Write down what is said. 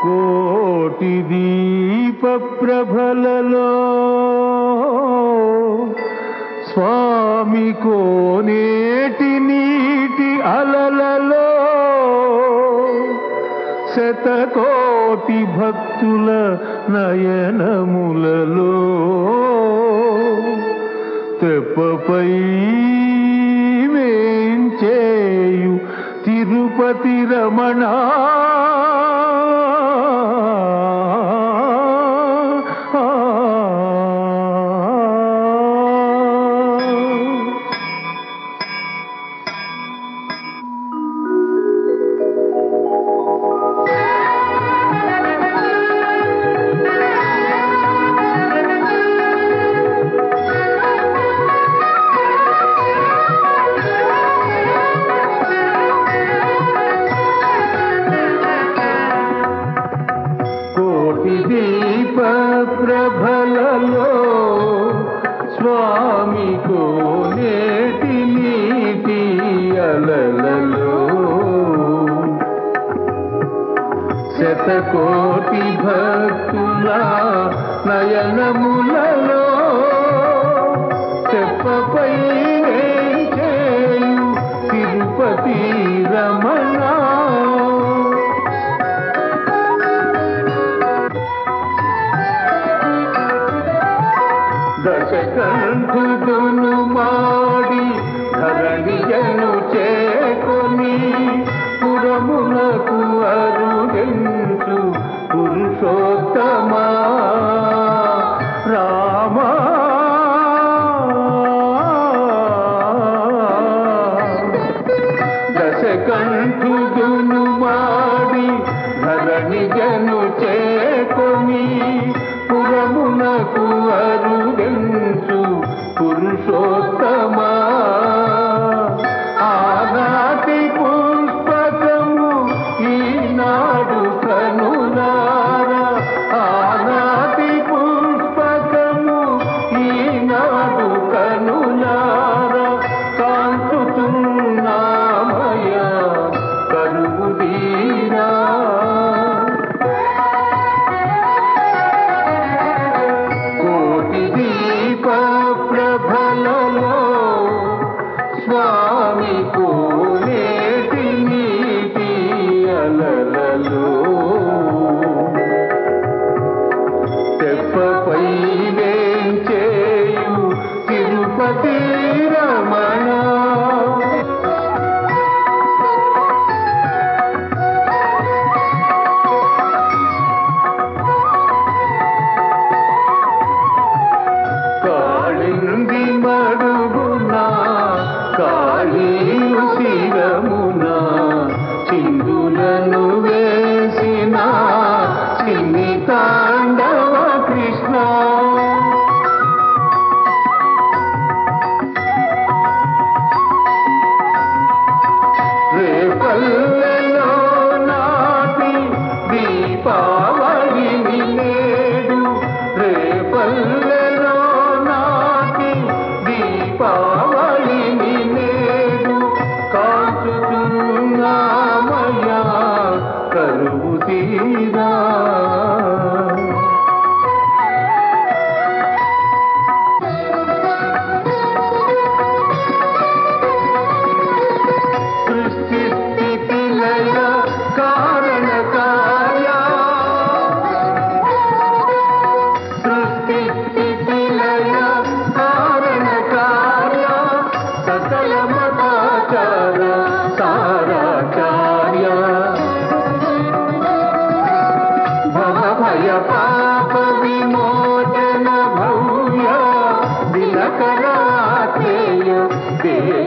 కోటి దీప ప్రభలలో స్వామి కోనేటి నీటి అలలలో శతకోటి భక్తుల నయనములలో తెప్పపై వేంచేయు తిరుపతి రమణ స్వామి కోనేటి నీటి అలలలో. శతకోటి భక్తుల నయనములలో దశకంఠుడును మాడి ధరణియను చేకొని పురమునకు అరుగెంచు పురుషోత్తమా. రామా. దశకంఠుడును మాడి ధరణియను చేకొని పురుషోత్తమా? తిరుపతి पापविमोचन भूय दिनकरात्रेय देव